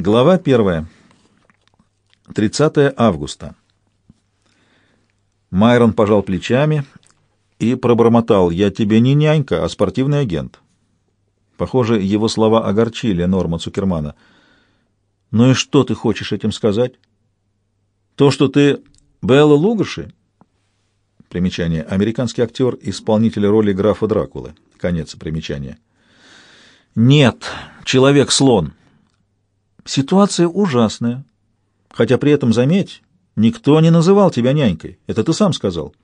Глава первая. 30 августа. Майрон пожал плечами и пробормотал. «Я тебе не нянька, а спортивный агент». Похоже, его слова огорчили Норма Цукермана. «Ну и что ты хочешь этим сказать? То, что ты Белла Лугаши?» Примечание. Американский актер, исполнитель роли графа Дракулы. Конец примечания. «Нет, человек-слон». Ситуация ужасная. Хотя при этом, заметь, никто не называл тебя нянькой. Это ты сам сказал.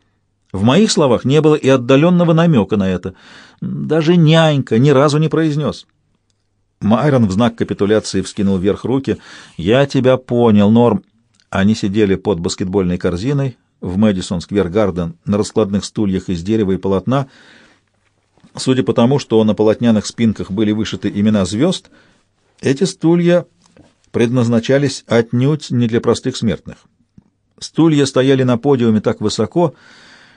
В моих словах не было и отдаленного намека на это. Даже нянька ни разу не произнес. Майрон в знак капитуляции вскинул вверх руки. «Я тебя понял, Норм». Они сидели под баскетбольной корзиной в Мэдисон Сквер Гарден на раскладных стульях из дерева и полотна. Судя по тому, что на полотняных спинках были вышиты имена звезд, эти стулья предназначались отнюдь не для простых смертных. Стулья стояли на подиуме так высоко,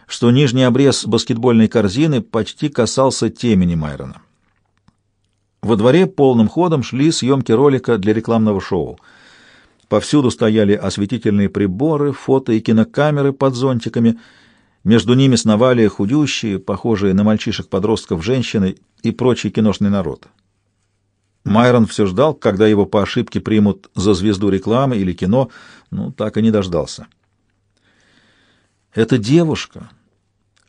что нижний обрез баскетбольной корзины почти касался темени Майрона. Во дворе полным ходом шли съемки ролика для рекламного шоу. Повсюду стояли осветительные приборы, фото и кинокамеры под зонтиками. Между ними сновали худющие, похожие на мальчишек-подростков женщины и прочий киношный народ. Майрон все ждал, когда его по ошибке примут за звезду рекламы или кино, ну, так и не дождался. «Эта девушка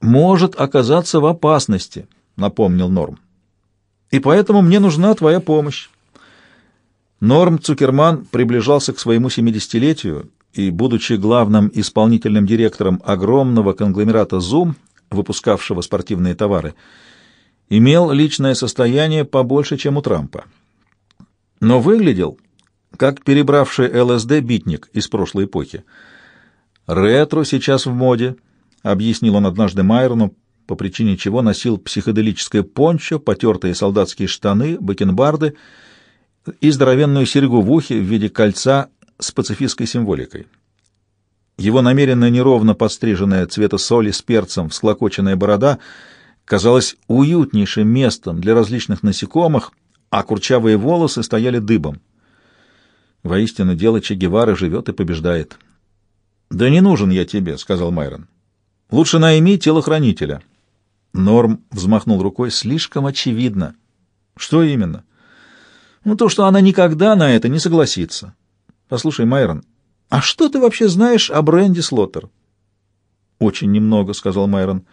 может оказаться в опасности», — напомнил Норм. «И поэтому мне нужна твоя помощь». Норм Цукерман приближался к своему семидесятилетию и, будучи главным исполнительным директором огромного конгломерата «Зум», выпускавшего спортивные товары, имел личное состояние побольше, чем у Трампа но выглядел как перебравший ЛСД битник из прошлой эпохи. «Ретро сейчас в моде», — объяснил он однажды Майрону, по причине чего носил психоделическое пончо, потертые солдатские штаны, бакенбарды и здоровенную серьгу в ухе в виде кольца с пацифистской символикой. Его намеренно неровно подстриженная цвета соли с перцем всклокоченная борода казалась уютнейшим местом для различных насекомых, а курчавые волосы стояли дыбом. Воистину, дело Че Гевары живет и побеждает. «Да не нужен я тебе», — сказал Майрон. «Лучше найми телохранителя». Норм взмахнул рукой. «Слишком очевидно». «Что именно?» «Ну, то, что она никогда на это не согласится». «Послушай, Майрон, а что ты вообще знаешь о бренде Слоттер?» «Очень немного», — сказал Майрон.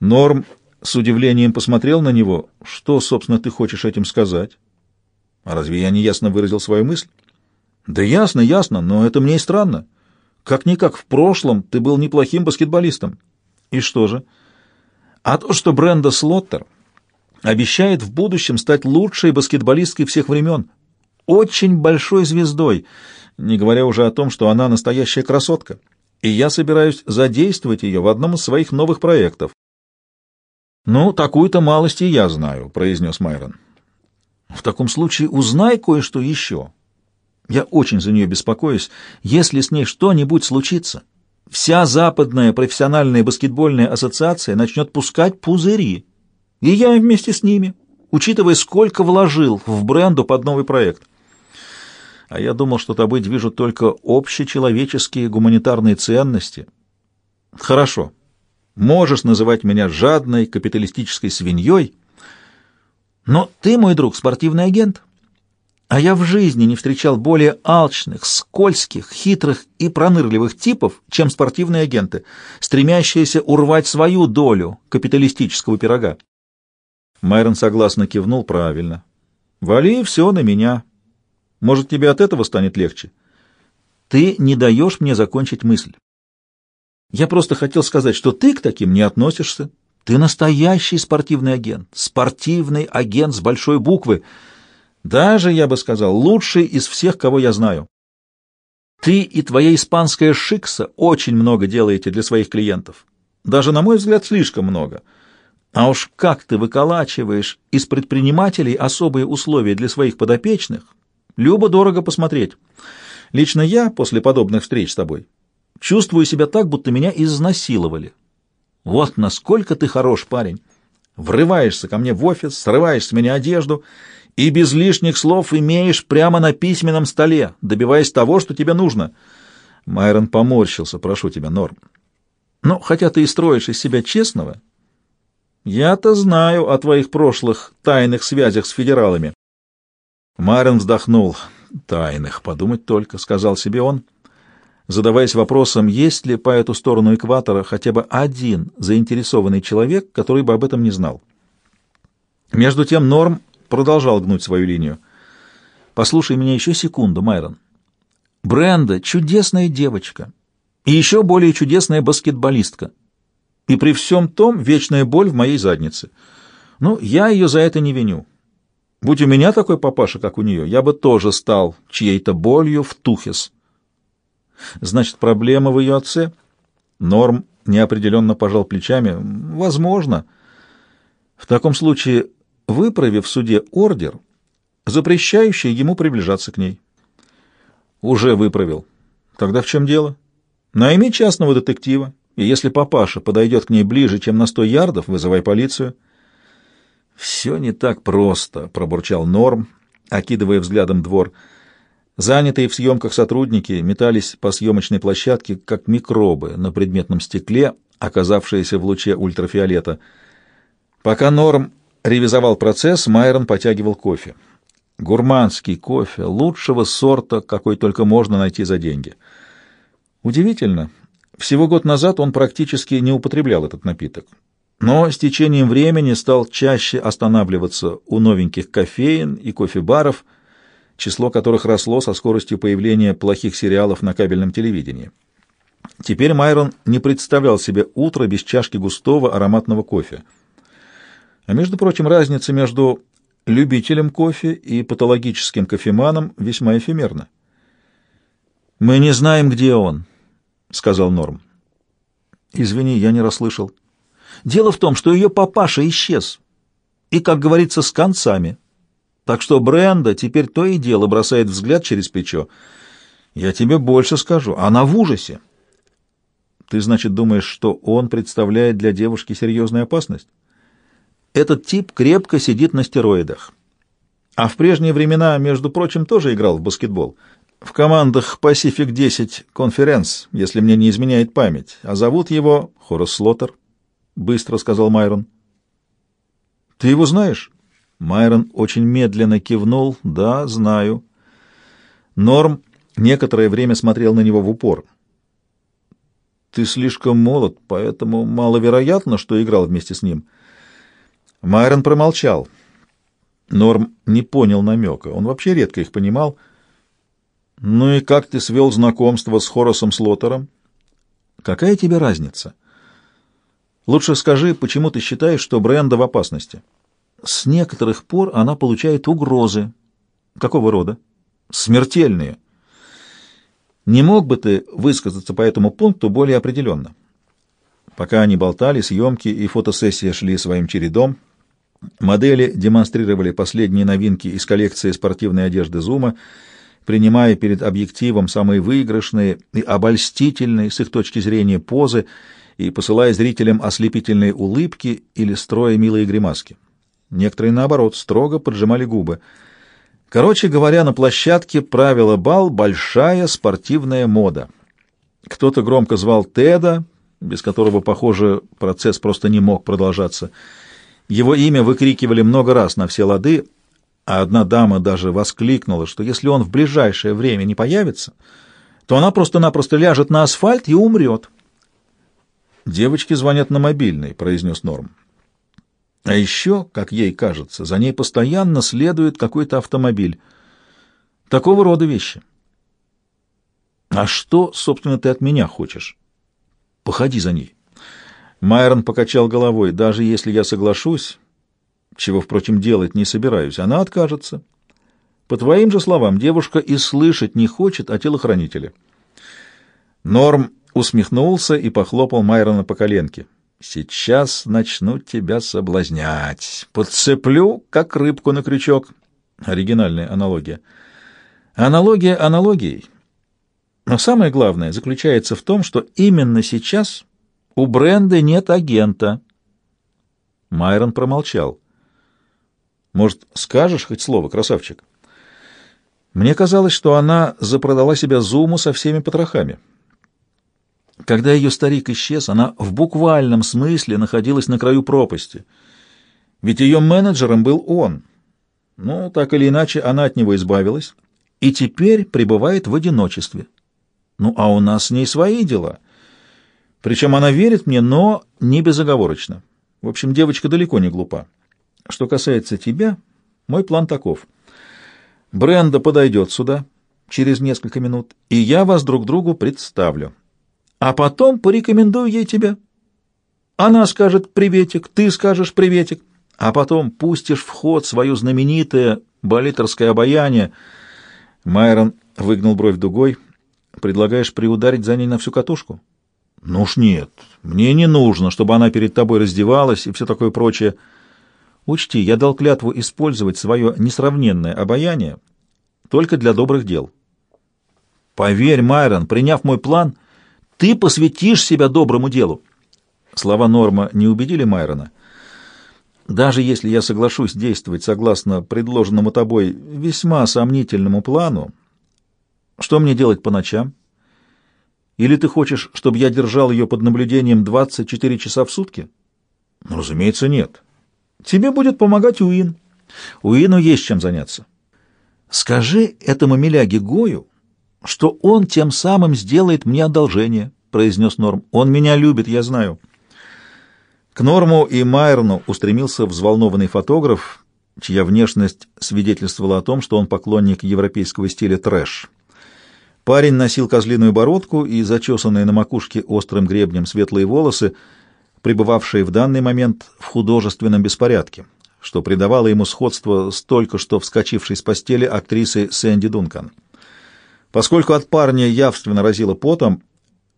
Норм с удивлением посмотрел на него. «Что, собственно, ты хочешь этим сказать?» «А разве я не ясно выразил свою мысль?» «Да ясно, ясно, но это мне и странно. Как-никак в прошлом ты был неплохим баскетболистом». «И что же?» «А то, что Бренда Слоттер обещает в будущем стать лучшей баскетболисткой всех времен, очень большой звездой, не говоря уже о том, что она настоящая красотка, и я собираюсь задействовать ее в одном из своих новых проектов. «Ну, такую-то малость и я знаю», — произнес Майрон. «В таком случае узнай кое-что еще. Я очень за нее беспокоюсь. Если с ней что-нибудь случится, вся западная профессиональная баскетбольная ассоциация начнет пускать пузыри. И я вместе с ними, учитывая, сколько вложил в бренду под новый проект. А я думал, что тобой движут только общечеловеческие гуманитарные ценности. Хорошо». Можешь называть меня жадной капиталистической свиньей, но ты, мой друг, спортивный агент, а я в жизни не встречал более алчных, скользких, хитрых и пронырливых типов, чем спортивные агенты, стремящиеся урвать свою долю капиталистического пирога. Майрон согласно кивнул правильно. «Вали все на меня. Может, тебе от этого станет легче?» «Ты не даешь мне закончить мысль. Я просто хотел сказать, что ты к таким не относишься. Ты настоящий спортивный агент, спортивный агент с большой буквы. Даже, я бы сказал, лучший из всех, кого я знаю. Ты и твоя испанская шикса очень много делаете для своих клиентов. Даже, на мой взгляд, слишком много. А уж как ты выколачиваешь из предпринимателей особые условия для своих подопечных, любо-дорого посмотреть. Лично я, после подобных встреч с тобой, Чувствую себя так, будто меня изнасиловали. Вот насколько ты хорош парень. Врываешься ко мне в офис, срываешь с меня одежду и без лишних слов имеешь прямо на письменном столе, добиваясь того, что тебе нужно. Майрон поморщился. Прошу тебя, Норм. Ну, хотя ты и строишь из себя честного, я-то знаю о твоих прошлых тайных связях с федералами. Майрон вздохнул. Тайных, подумать только, сказал себе он, задаваясь вопросом, есть ли по эту сторону экватора хотя бы один заинтересованный человек, который бы об этом не знал. Между тем Норм продолжал гнуть свою линию. «Послушай меня еще секунду, Майрон. Бренда — чудесная девочка и еще более чудесная баскетболистка. И при всем том вечная боль в моей заднице. Ну, я ее за это не виню. Будь у меня такой папаша, как у нее, я бы тоже стал чьей-то болью в тухес. Значит, проблема в ее отце? Норм неопределенно пожал плечами. Возможно. В таком случае выправив в суде ордер, запрещающий ему приближаться к ней. Уже выправил. Тогда в чем дело? Найми частного детектива, и если папаша подойдет к ней ближе, чем на сто ярдов, вызывай полицию. Все не так просто, пробурчал Норм, окидывая взглядом двор. Занятые в съемках сотрудники метались по съемочной площадке, как микробы на предметном стекле, оказавшиеся в луче ультрафиолета. Пока Норм ревизовал процесс, Майрон потягивал кофе. Гурманский кофе, лучшего сорта, какой только можно найти за деньги. Удивительно, всего год назад он практически не употреблял этот напиток. Но с течением времени стал чаще останавливаться у новеньких кофеин и кофебаров, число которых росло со скоростью появления плохих сериалов на кабельном телевидении. Теперь Майрон не представлял себе утро без чашки густого ароматного кофе — а между прочим, разница между любителем кофе и патологическим кофеманом весьма эфемерна. «Мы не знаем, где он», — сказал Норм. «Извини, я не расслышал. Дело в том, что ее папаша исчез, и, как говорится, с концами. Так что Бренда теперь то и дело бросает взгляд через плечо. Я тебе больше скажу, она в ужасе. Ты, значит, думаешь, что он представляет для девушки серьезную опасность?» Этот тип крепко сидит на стероидах. А в прежние времена, между прочим, тоже играл в баскетбол. В командах Pacific 10 Conference, если мне не изменяет память. А зовут его Хорас Слоттер, — быстро сказал Майрон. Ты его знаешь? Майрон очень медленно кивнул. Да, знаю. Норм некоторое время смотрел на него в упор. Ты слишком молод, поэтому маловероятно, что играл вместе с ним. — Майрон промолчал. Норм не понял намека. Он вообще редко их понимал. «Ну и как ты свел знакомство с Хорасом Слотером?» «Какая тебе разница?» «Лучше скажи, почему ты считаешь, что Бренда в опасности?» «С некоторых пор она получает угрозы». «Какого рода?» «Смертельные». «Не мог бы ты высказаться по этому пункту более определенно?» Пока они болтали, съемки и фотосессия шли своим чередом — Модели демонстрировали последние новинки из коллекции спортивной одежды Зума, принимая перед объективом самые выигрышные и обольстительные с их точки зрения позы и посылая зрителям ослепительные улыбки или строя милые гримаски. Некоторые, наоборот, строго поджимали губы. Короче говоря, на площадке правила бал большая спортивная мода. Кто-то громко звал Теда, без которого, похоже, процесс просто не мог продолжаться — его имя выкрикивали много раз на все лады, а одна дама даже воскликнула, что если он в ближайшее время не появится, то она просто-напросто ляжет на асфальт и умрет. «Девочки звонят на мобильный», — произнес Норм. «А еще, как ей кажется, за ней постоянно следует какой-то автомобиль. Такого рода вещи». «А что, собственно, ты от меня хочешь?» «Походи за ней». Майрон покачал головой. «Даже если я соглашусь, чего, впрочем, делать не собираюсь, она откажется. По твоим же словам, девушка и слышать не хочет о телохранителе». Норм усмехнулся и похлопал Майрона по коленке. «Сейчас начну тебя соблазнять. Подцеплю, как рыбку на крючок». Оригинальная аналогия. Аналогия аналогией. Но самое главное заключается в том, что именно сейчас у Бренды нет агента. Майрон промолчал. Может, скажешь хоть слово, красавчик? Мне казалось, что она запродала себя Зуму со всеми потрохами. Когда ее старик исчез, она в буквальном смысле находилась на краю пропасти. Ведь ее менеджером был он. Ну, так или иначе, она от него избавилась и теперь пребывает в одиночестве. Ну, а у нас с ней свои дела. Причем она верит мне, но не безоговорочно. В общем, девочка далеко не глупа. Что касается тебя, мой план таков. Бренда подойдет сюда через несколько минут, и я вас друг другу представлю. А потом порекомендую ей тебя. Она скажет «приветик», ты скажешь «приветик», а потом пустишь в ход свое знаменитое болитерское обаяние. Майрон выгнул бровь дугой. Предлагаешь приударить за ней на всю катушку? Ну уж нет, мне не нужно, чтобы она перед тобой раздевалась и все такое прочее. Учти, я дал клятву использовать свое несравненное обаяние только для добрых дел. Поверь, Майрон, приняв мой план, ты посвятишь себя доброму делу. Слова Норма не убедили Майрона. Даже если я соглашусь действовать согласно предложенному тобой весьма сомнительному плану, что мне делать по ночам? Или ты хочешь, чтобы я держал ее под наблюдением 24 часа в сутки? Ну, разумеется, нет. Тебе будет помогать Уин. Уину есть чем заняться. Скажи этому миляге Гою, что он тем самым сделает мне одолжение, произнес Норм. Он меня любит, я знаю. К Норму и Майерну устремился взволнованный фотограф, чья внешность свидетельствовала о том, что он поклонник европейского стиля трэш. Парень носил козлиную бородку и зачесанные на макушке острым гребнем светлые волосы, пребывавшие в данный момент в художественном беспорядке, что придавало ему сходство с только что вскочившей с постели актрисы Сэнди Дункан. Поскольку от парня явственно разило потом,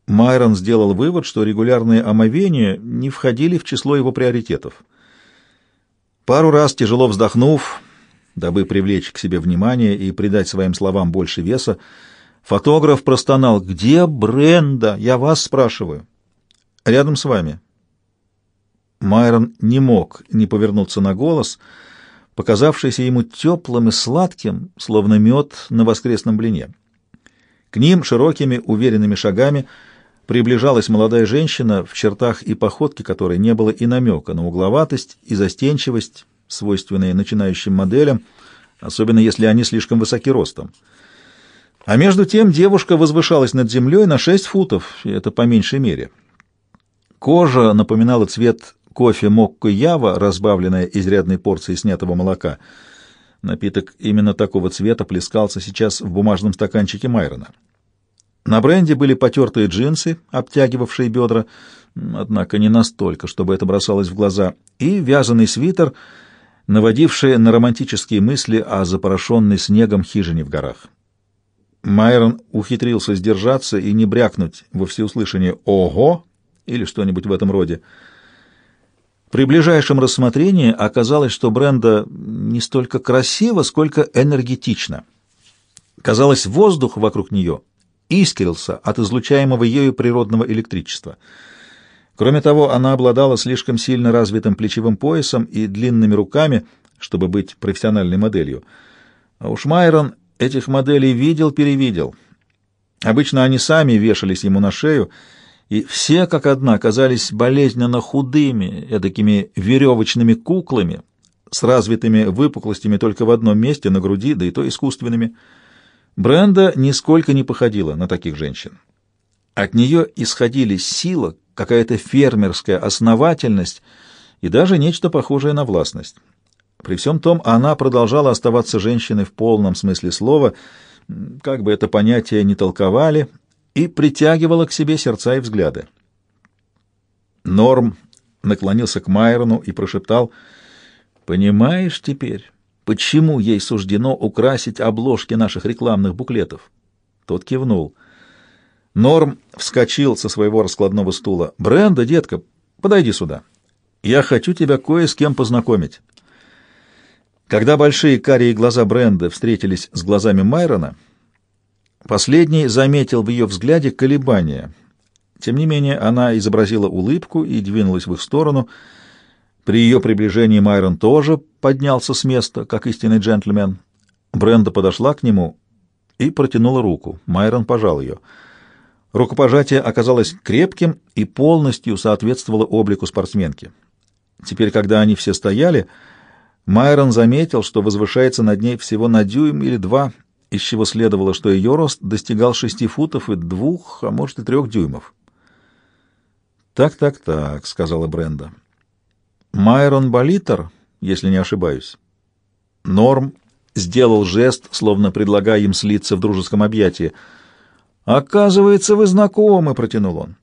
Майрон сделал вывод, что регулярные омовения не входили в число его приоритетов. Пару раз тяжело вздохнув, дабы привлечь к себе внимание и придать своим словам больше веса, фотограф простонал «Где Бренда? Я вас спрашиваю». «Рядом с вами», Майрон не мог не повернуться на голос, показавшийся ему теплым и сладким, словно мед на воскресном блине. К ним широкими, уверенными шагами приближалась молодая женщина, в чертах и походке которой не было и намека на угловатость и застенчивость, свойственные начинающим моделям, особенно если они слишком высоки ростом. А между тем девушка возвышалась над землей на шесть футов, и это по меньшей мере. Кожа напоминала цвет кофе Мокко Ява, разбавленная изрядной порцией снятого молока. Напиток именно такого цвета плескался сейчас в бумажном стаканчике Майрона. На бренде были потертые джинсы, обтягивавшие бедра, однако не настолько, чтобы это бросалось в глаза, и вязаный свитер, наводивший на романтические мысли о запорошенной снегом хижине в горах. Майрон ухитрился сдержаться и не брякнуть во всеуслышание «Ого!» или что-нибудь в этом роде. При ближайшем рассмотрении оказалось, что Бренда не столько красива, сколько энергетична. Казалось, воздух вокруг нее искрился от излучаемого ею природного электричества. Кроме того, она обладала слишком сильно развитым плечевым поясом и длинными руками, чтобы быть профессиональной моделью. А уж Майрон этих моделей видел-перевидел. Обычно они сами вешались ему на шею, и все как одна казались болезненно худыми, эдакими веревочными куклами, с развитыми выпуклостями только в одном месте, на груди, да и то искусственными. Бренда нисколько не походила на таких женщин. От нее исходили сила, какая-то фермерская основательность и даже нечто похожее на властность. При всем том она продолжала оставаться женщиной в полном смысле слова, как бы это понятие ни толковали, и притягивала к себе сердца и взгляды. Норм наклонился к Майрону и прошептал, «Понимаешь теперь, почему ей суждено украсить обложки наших рекламных буклетов?» Тот кивнул. Норм вскочил со своего раскладного стула. «Бренда, детка, подойди сюда. Я хочу тебя кое с кем познакомить». Когда большие карие глаза Бренда встретились с глазами Майрона, Последний заметил в ее взгляде колебания. Тем не менее, она изобразила улыбку и двинулась в их сторону. При ее приближении Майрон тоже поднялся с места, как истинный джентльмен. Бренда подошла к нему и протянула руку. Майрон пожал ее. Рукопожатие оказалось крепким и полностью соответствовало облику спортсменки. Теперь, когда они все стояли, Майрон заметил, что возвышается над ней всего на дюйм или два, из чего следовало, что ее рост достигал шести футов и двух, а может и трех дюймов. «Так, так, так», — сказала Бренда. Майрон Болитер, если не ошибаюсь. Норм сделал жест, словно предлагая им слиться в дружеском объятии. «Оказывается, вы знакомы», — протянул он.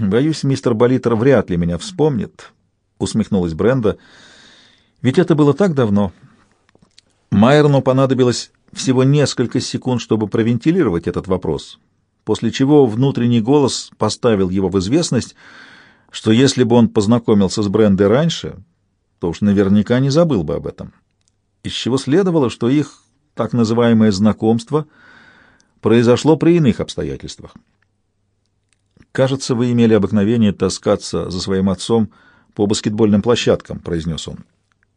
«Боюсь, мистер Болитер вряд ли меня вспомнит», — усмехнулась Бренда. «Ведь это было так давно». Майерну понадобилось всего несколько секунд, чтобы провентилировать этот вопрос, после чего внутренний голос поставил его в известность, что если бы он познакомился с Брендой раньше, то уж наверняка не забыл бы об этом. Из чего следовало, что их так называемое знакомство произошло при иных обстоятельствах. «Кажется, вы имели обыкновение таскаться за своим отцом по баскетбольным площадкам», — произнес он.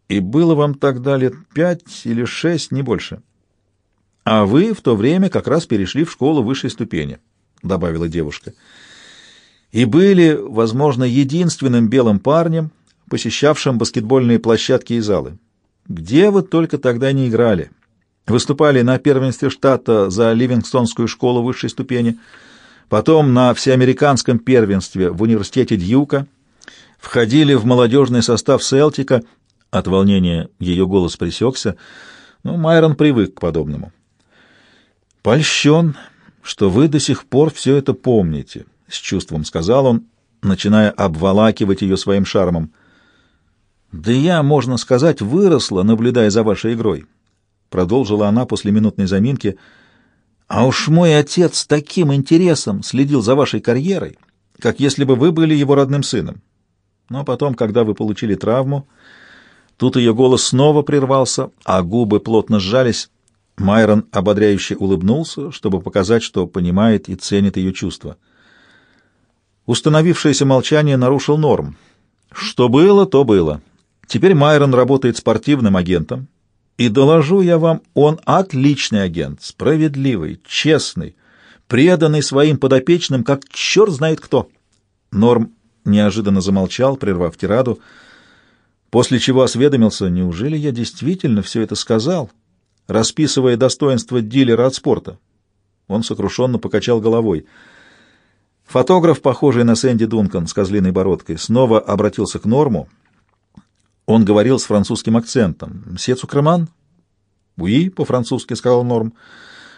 «И было вам тогда лет пять или шесть, не больше. А вы в то время как раз перешли в школу высшей ступени», — добавила девушка. И были, возможно, единственным белым парнем, посещавшим баскетбольные площадки и залы. Где вы только тогда не играли? Выступали на первенстве штата за Ливингстонскую школу высшей ступени, потом на всеамериканском первенстве в университете Дьюка, входили в молодежный состав Селтика, от волнения ее голос пресекся, но Майрон привык к подобному. «Польщен, что вы до сих пор все это помните», — с чувством сказал он, начиная обволакивать ее своим шармом. «Да я, можно сказать, выросла, наблюдая за вашей игрой», — продолжила она после минутной заминки. «А уж мой отец с таким интересом следил за вашей карьерой, как если бы вы были его родным сыном. Но потом, когда вы получили травму, тут ее голос снова прервался, а губы плотно сжались. Майрон ободряюще улыбнулся, чтобы показать, что понимает и ценит ее чувства. Установившееся молчание нарушил норм. Что было, то было. Теперь Майрон работает спортивным агентом. И доложу я вам, он отличный агент, справедливый, честный, преданный своим подопечным, как черт знает кто. Норм неожиданно замолчал, прервав тираду, после чего осведомился, неужели я действительно все это сказал, расписывая достоинства дилера от спорта. Он сокрушенно покачал головой — Фотограф, похожий на Сэнди Дункан с козлиной бородкой, снова обратился к Норму. Он говорил с французским акцентом. «Мсье Цукерман?» «Уи», — по-французски сказал Норм.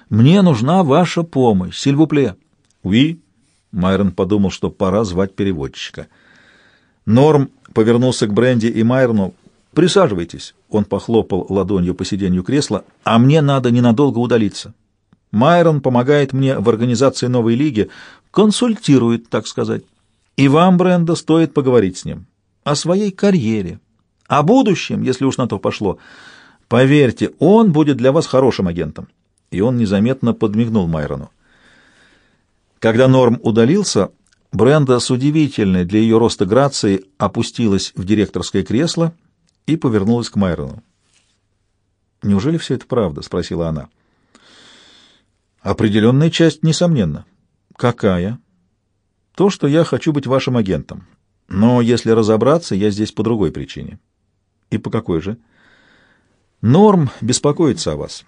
«Мне нужна ваша помощь, сильвупле». «Уи», — Майрон подумал, что пора звать переводчика. Норм повернулся к Бренди и Майрону. «Присаживайтесь», — он похлопал ладонью по сиденью кресла, «а мне надо ненадолго удалиться». Майрон помогает мне в организации новой лиги, консультирует, так сказать. И вам, Бренда, стоит поговорить с ним о своей карьере, о будущем, если уж на то пошло. Поверьте, он будет для вас хорошим агентом. И он незаметно подмигнул Майрону. Когда Норм удалился, Бренда с удивительной для ее роста грацией опустилась в директорское кресло и повернулась к Майрону. «Неужели все это правда?» — спросила она. «Определенная часть, несомненно. Какая? То, что я хочу быть вашим агентом. Но если разобраться, я здесь по другой причине. И по какой же? Норм беспокоится о вас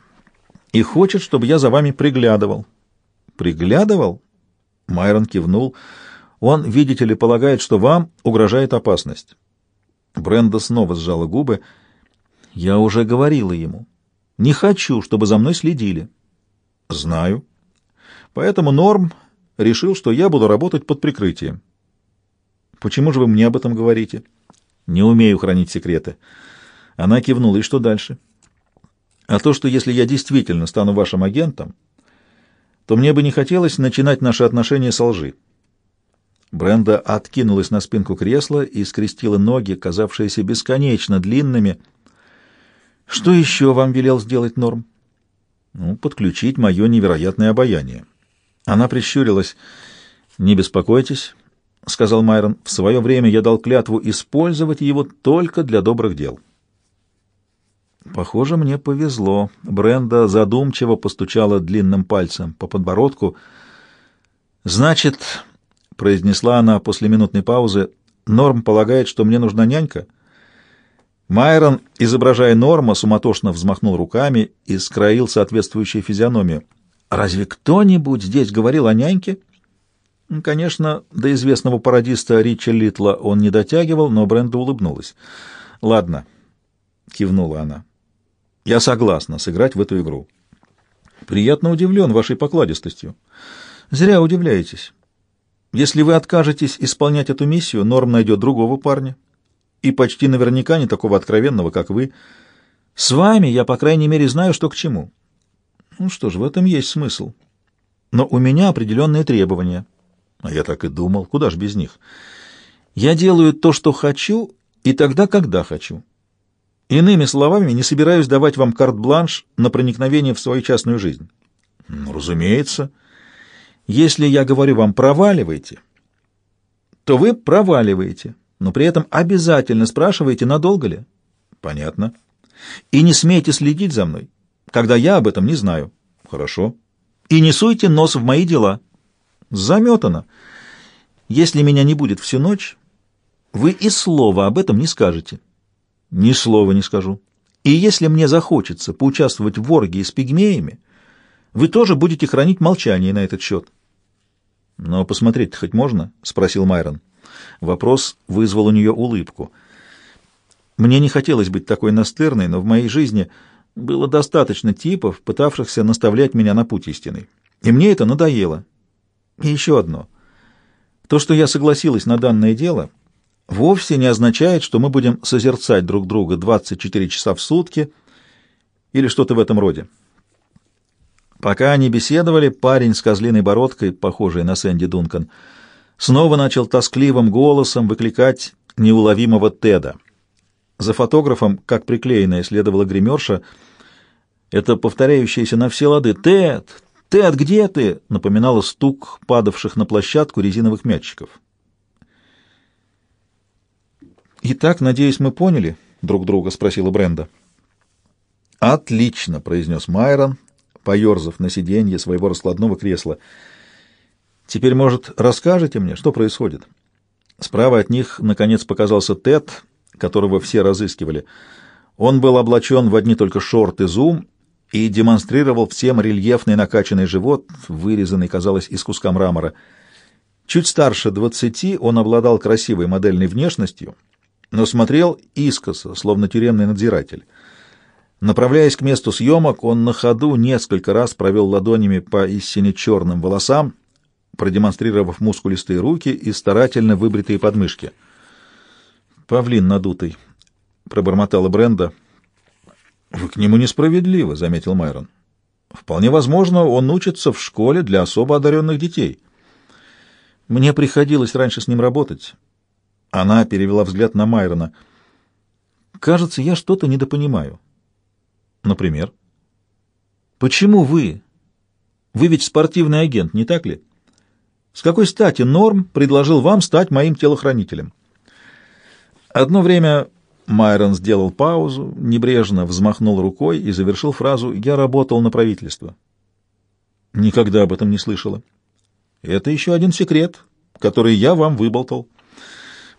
и хочет, чтобы я за вами приглядывал. Приглядывал? Майрон кивнул. Он, видите ли, полагает, что вам угрожает опасность. Бренда снова сжала губы. Я уже говорила ему. Не хочу, чтобы за мной следили. Знаю. Поэтому Норм решил, что я буду работать под прикрытием. Почему же вы мне об этом говорите? Не умею хранить секреты. Она кивнула. И что дальше? А то, что если я действительно стану вашим агентом, то мне бы не хотелось начинать наши отношения со лжи. Бренда откинулась на спинку кресла и скрестила ноги, казавшиеся бесконечно длинными. Что еще вам велел сделать Норм? Ну, подключить мое невероятное обаяние. Она прищурилась. «Не беспокойтесь, — сказал Майрон. — В свое время я дал клятву использовать его только для добрых дел. Похоже, мне повезло. Бренда задумчиво постучала длинным пальцем по подбородку. «Значит, — произнесла она после минутной паузы, — Норм полагает, что мне нужна нянька?» Майрон, изображая Норма, суматошно взмахнул руками и скроил соответствующую физиономию. «Разве кто-нибудь здесь говорил о няньке?» Конечно, до известного пародиста Рича Литла он не дотягивал, но Бренда улыбнулась. «Ладно», — кивнула она, — «я согласна сыграть в эту игру». «Приятно удивлен вашей покладистостью». «Зря удивляетесь. Если вы откажетесь исполнять эту миссию, Норм найдет другого парня, и почти наверняка не такого откровенного, как вы. С вами я, по крайней мере, знаю, что к чему. Ну что ж, в этом есть смысл. Но у меня определенные требования. А я так и думал, куда ж без них. Я делаю то, что хочу, и тогда, когда хочу. Иными словами, не собираюсь давать вам карт-бланш на проникновение в свою частную жизнь. Ну, разумеется. Если я говорю вам «проваливайте», то вы проваливаете но при этом обязательно спрашиваете, надолго ли. Понятно. И не смейте следить за мной, когда я об этом не знаю. Хорошо. И не суйте нос в мои дела. Заметано. Если меня не будет всю ночь, вы и слова об этом не скажете. Ни слова не скажу. И если мне захочется поучаствовать в оргии с пигмеями, вы тоже будете хранить молчание на этот счет. — Но посмотреть хоть можно? — спросил Майрон. Вопрос вызвал у нее улыбку. Мне не хотелось быть такой настырной, но в моей жизни было достаточно типов, пытавшихся наставлять меня на путь истинный. И мне это надоело. И еще одно. То, что я согласилась на данное дело, вовсе не означает, что мы будем созерцать друг друга 24 часа в сутки или что-то в этом роде. Пока они беседовали, парень с козлиной бородкой, похожий на Сэнди Дункан, — снова начал тоскливым голосом выкликать неуловимого Теда. За фотографом, как приклеенная, следовала гримерша. Это повторяющаяся на все лады «Тед! Тед, где ты?» напоминало стук падавших на площадку резиновых мячиков. «Итак, надеюсь, мы поняли друг друга?» — спросила Бренда. «Отлично!» — произнес Майрон, поерзав на сиденье своего раскладного кресла — Теперь, может, расскажете мне, что происходит?» Справа от них, наконец, показался Тед, которого все разыскивали. Он был облачен в одни только шорты зум и демонстрировал всем рельефный накачанный живот, вырезанный, казалось, из куска мрамора. Чуть старше двадцати он обладал красивой модельной внешностью, но смотрел искоса, словно тюремный надзиратель. Направляясь к месту съемок, он на ходу несколько раз провел ладонями по истине черным волосам, продемонстрировав мускулистые руки и старательно выбритые подмышки. «Павлин надутый», — пробормотала Бренда. «Вы к нему несправедливо», — заметил Майрон. «Вполне возможно, он учится в школе для особо одаренных детей. Мне приходилось раньше с ним работать». Она перевела взгляд на Майрона. «Кажется, я что-то недопонимаю». «Например?» «Почему вы? Вы ведь спортивный агент, не так ли?» С какой стати Норм предложил вам стать моим телохранителем? Одно время Майрон сделал паузу, небрежно взмахнул рукой и завершил фразу «Я работал на правительство». Никогда об этом не слышала. Это еще один секрет, который я вам выболтал.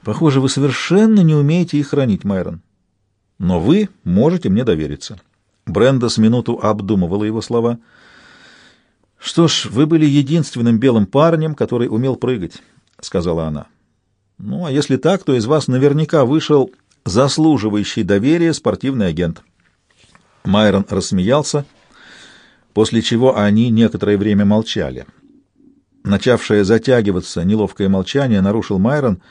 Похоже, вы совершенно не умеете их хранить, Майрон. Но вы можете мне довериться. Бренда с минуту обдумывала его слова — «Что ж, вы были единственным белым парнем, который умел прыгать», — сказала она. «Ну, а если так, то из вас наверняка вышел заслуживающий доверия спортивный агент». Майрон рассмеялся, после чего они некоторое время молчали. Начавшее затягиваться неловкое молчание нарушил Майрон,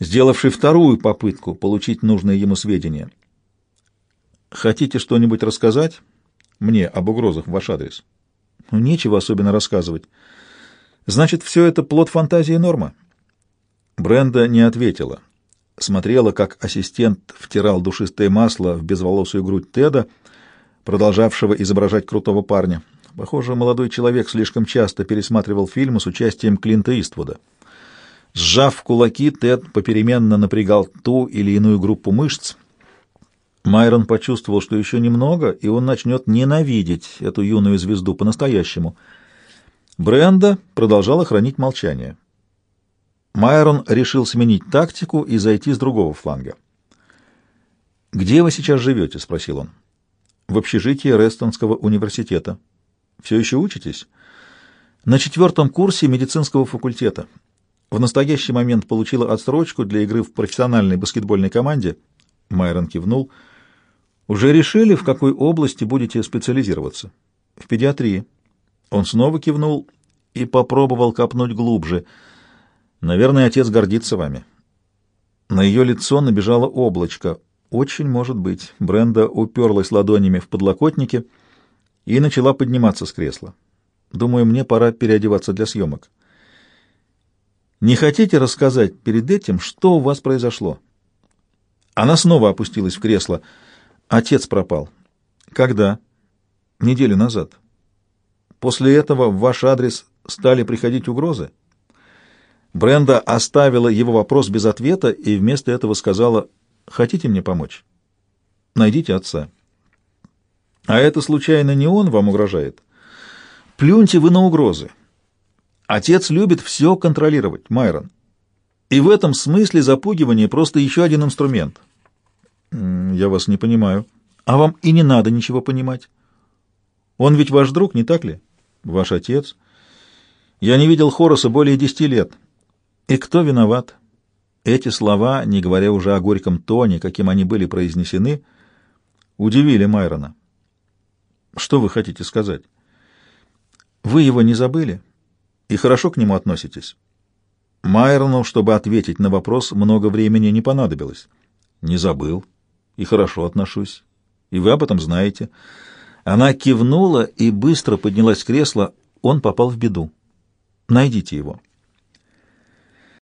сделавший вторую попытку получить нужные ему сведения. «Хотите что-нибудь рассказать мне об угрозах в ваш адрес?» Ну, нечего особенно рассказывать. Значит, все это плод фантазии Норма? Бренда не ответила. Смотрела, как ассистент втирал душистое масло в безволосую грудь Теда, продолжавшего изображать крутого парня. Похоже, молодой человек слишком часто пересматривал фильмы с участием Клинта Иствуда. Сжав кулаки, Тед попеременно напрягал ту или иную группу мышц. Майрон почувствовал, что еще немного, и он начнет ненавидеть эту юную звезду по-настоящему. Бренда продолжала хранить молчание. Майрон решил сменить тактику и зайти с другого фланга. «Где вы сейчас живете?» — спросил он. «В общежитии Рестонского университета. Все еще учитесь?» «На четвертом курсе медицинского факультета. В настоящий момент получила отсрочку для игры в профессиональной баскетбольной команде». Майрон кивнул. «Уже решили, в какой области будете специализироваться?» «В педиатрии». Он снова кивнул и попробовал копнуть глубже. «Наверное, отец гордится вами». На ее лицо набежало облачко — очень может быть. Бренда уперлась ладонями в подлокотники и начала подниматься с кресла. Думаю, мне пора переодеваться для съемок. Не хотите рассказать перед этим, что у вас произошло? Она снова опустилась в кресло. Отец пропал. Когда? Неделю назад. После этого в ваш адрес стали приходить угрозы? Бренда оставила его вопрос без ответа и вместо этого сказала Хотите мне помочь? Найдите отца. А это случайно не он вам угрожает? Плюньте вы на угрозы. Отец любит все контролировать, Майрон. И в этом смысле запугивание просто еще один инструмент. Я вас не понимаю. А вам и не надо ничего понимать. Он ведь ваш друг, не так ли? Ваш отец. Я не видел Хороса более десяти лет. И кто виноват? Эти слова, не говоря уже о горьком тоне, каким они были произнесены, удивили Майрона. «Что вы хотите сказать? Вы его не забыли и хорошо к нему относитесь?» Майрону, чтобы ответить на вопрос, много времени не понадобилось. «Не забыл и хорошо отношусь, и вы об этом знаете». Она кивнула и быстро поднялась с кресла. Он попал в беду. Найдите его.